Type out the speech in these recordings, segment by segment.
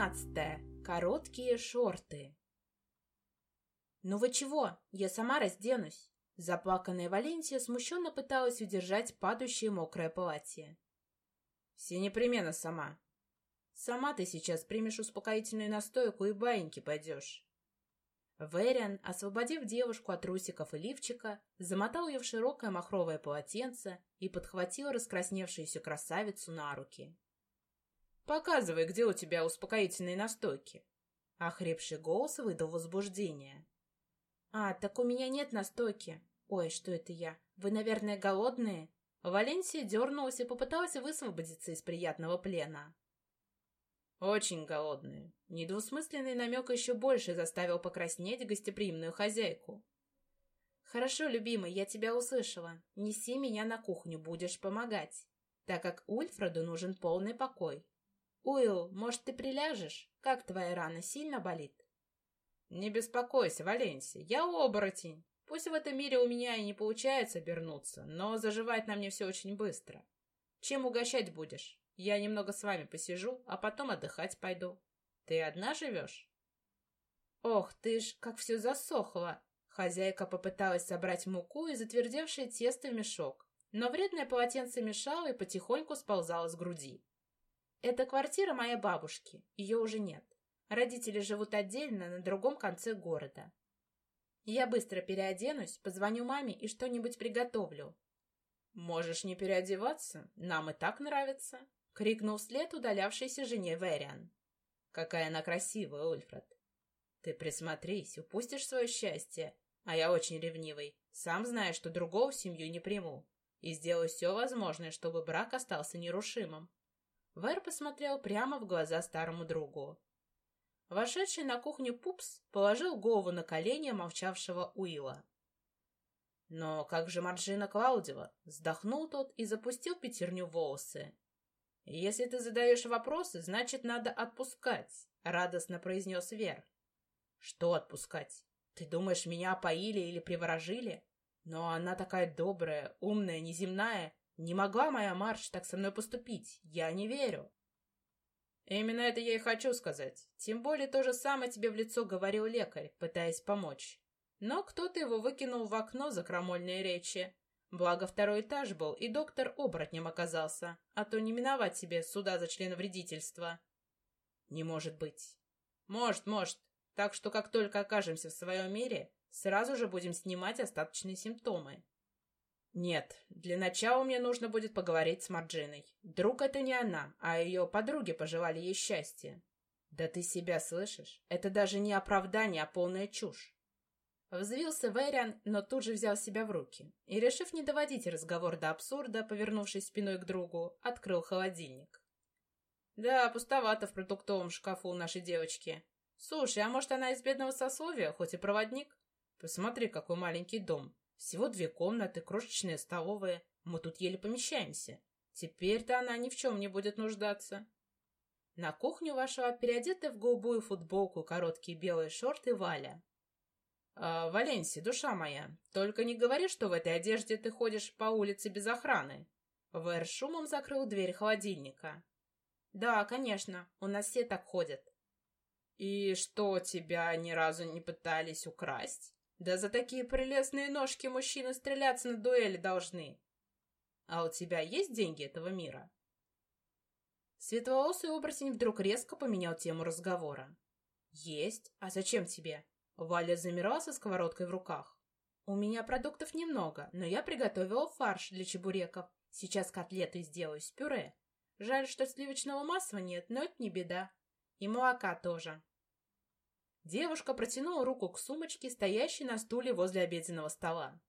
Двенадцатое. Короткие шорты. «Ну вы чего? Я сама разденусь!» Заплаканная Валенсия смущенно пыталась удержать падающее мокрое платье. «Все непременно сама. Сама ты сейчас примешь успокоительную настойку и баиньки пойдешь». Вэриан, освободив девушку от трусиков и лифчика, замотал ее в широкое махровое полотенце и подхватил раскрасневшуюся красавицу на руки. Показывай, где у тебя успокоительные настойки. Охрипший голос выдал возбуждение. А, так у меня нет настойки. Ой, что это я? Вы, наверное, голодные? Валенсия дернулась и попыталась высвободиться из приятного плена. Очень голодные. Недвусмысленный намек еще больше заставил покраснеть гостеприимную хозяйку. Хорошо, любимый, я тебя услышала. Неси меня на кухню, будешь помогать, так как Ульфреду нужен полный покой. «Уилл, может, ты приляжешь? Как твоя рана сильно болит?» «Не беспокойся, Валенсия, я оборотень. Пусть в этом мире у меня и не получается обернуться, но заживает на мне все очень быстро. Чем угощать будешь? Я немного с вами посижу, а потом отдыхать пойду. Ты одна живешь?» «Ох, ты ж, как все засохло!» Хозяйка попыталась собрать муку и затвердевшее тесто в мешок, но вредное полотенце мешало и потихоньку сползало с груди. Это квартира моей бабушки. Ее уже нет. Родители живут отдельно на другом конце города. Я быстро переоденусь, позвоню маме и что-нибудь приготовлю. «Можешь не переодеваться, нам и так нравится», — крикнул вслед удалявшейся жене Вериан. «Какая она красивая, Ульфред!» «Ты присмотрись, упустишь свое счастье, а я очень ревнивый, сам знаешь, что другого семью не приму, и сделаю все возможное, чтобы брак остался нерушимым. Вэр посмотрел прямо в глаза старому другу. Вошедший на кухню Пупс положил голову на колени молчавшего Уилла. «Но как же Марджина Клаудева?» — вздохнул тот и запустил пятерню волосы. «Если ты задаешь вопросы, значит, надо отпускать», — радостно произнес Вер. «Что отпускать? Ты думаешь, меня опоили или приворожили? Но она такая добрая, умная, неземная, не могла моя Марш так со мной поступить. Я не верю. Именно это я и хочу сказать. Тем более то же самое тебе в лицо говорил лекарь, пытаясь помочь. Но кто-то его выкинул в окно за крамольные речи. Благо второй этаж был, и доктор оборотнем оказался, а то не миновать себе суда за членовредительство. Не может быть. Может, может. Так что как только окажемся в своем мире, сразу же будем снимать остаточные симптомы. Нет, для начала мне нужно будет поговорить с Марджиной. Друг это не она, а ее подруги пожелали ей счастья. Да ты себя слышишь? Это даже не оправдание, а полная чушь. Взвился Вэриан, но тут же взял себя в руки и, решив не доводить разговор до абсурда, повернувшись спиной к другу, открыл холодильник. «Да, пустовато в продуктовом шкафу у нашей девочки. Слушай, а может, она из бедного сословия, хоть и проводник? Посмотри, какой маленький дом. Всего две комнаты, крошечная столовая. Мы тут еле помещаемся. Теперь-то она ни в чем не будет нуждаться. На кухню вошла переодетая в голубую футболку, короткие белые шорты Валя. «А, «Валенси, душа моя, только не говори, что в этой одежде ты ходишь по улице без охраны». Вэр шумом закрыл дверь холодильника. «Да, конечно, у нас все так ходят». «И что, тебя ни разу не пытались украсть?» Да за такие прелестные ножки мужчины стреляться на дуэли должны. А у тебя есть деньги этого мира? Светлоусый оборотень вдруг резко поменял тему разговора. «Есть? А зачем тебе?» Валя замирала со сковородкой в руках. «У меня продуктов немного, но я приготовила фарш для чебуреков. Сейчас котлеты сделаю с пюре. Жаль, что сливочного масла нет, но это не беда. И молока тоже. Девушка протянула руку к сумочке, стоящей на стуле возле обеденного стола.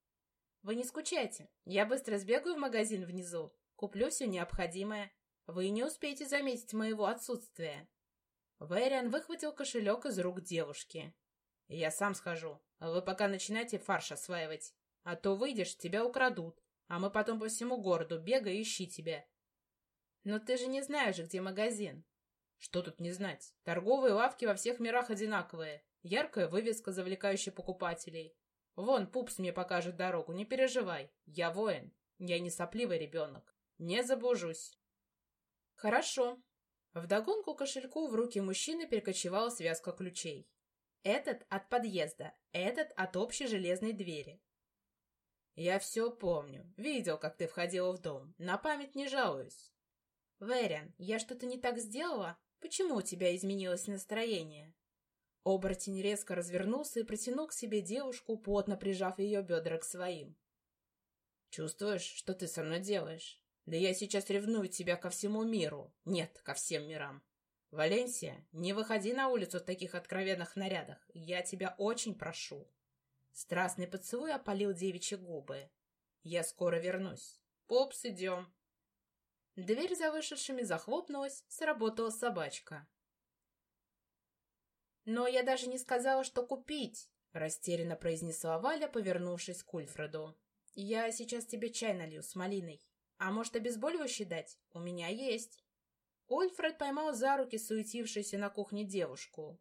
«Вы не скучайте. Я быстро сбегаю в магазин внизу. Куплю все необходимое. Вы не успеете заметить моего отсутствия». Вэриан выхватил кошелек из рук девушки. «Я сам схожу. Вы пока начинайте фарш осваивать. А то выйдешь, тебя украдут. А мы потом по всему городу бегай ищи тебя». «Но ты же не знаешь, где магазин». Что тут не знать? Торговые лавки во всех мирах одинаковые. Яркая вывеска, завлекающая покупателей. Вон, пупс мне покажет дорогу, не переживай. Я воин. Я не сопливый ребенок. Не заблужусь. Хорошо. Вдогонку кошельку в руки мужчины перекочевала связка ключей. Этот от подъезда, этот от общей железной двери. Я все помню. Видел, как ты входила в дом. На память не жалуюсь. Вэриан, я что-то не так сделала? Почему у тебя изменилось настроение? Оборотень резко развернулся и протянул к себе девушку, плотно прижав ее бедра к своим. Чувствуешь, что ты со мной делаешь? Да я сейчас ревную тебя ко всему миру. Нет, ко всем мирам. Валенсия, не выходи на улицу в таких откровенных нарядах. Я тебя очень прошу. Страстный поцелуй опалил девичьи губы. Я скоро вернусь. Попс, идем. Дверь за вышедшими захлопнулась, сработала собачка. «Но я даже не сказала, что купить», — растерянно произнесла Валя, повернувшись к Ульфреду. «Я сейчас тебе чай налью с малиной. А может, обезболивающий дать? У меня есть». Ульфред поймал за руки суетившуюся на кухне девушку.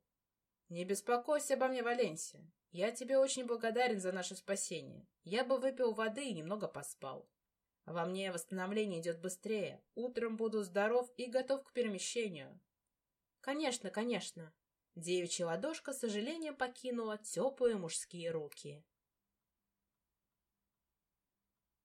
«Не беспокойся обо мне, Валенсия. Я тебе очень благодарен за наше спасение. Я бы выпил воды и немного поспал. Во мне восстановление идет быстрее. Утром буду здоров и готов к перемещению». «Конечно, конечно». Девичья ладошка с сожалением покинула теплые мужские руки.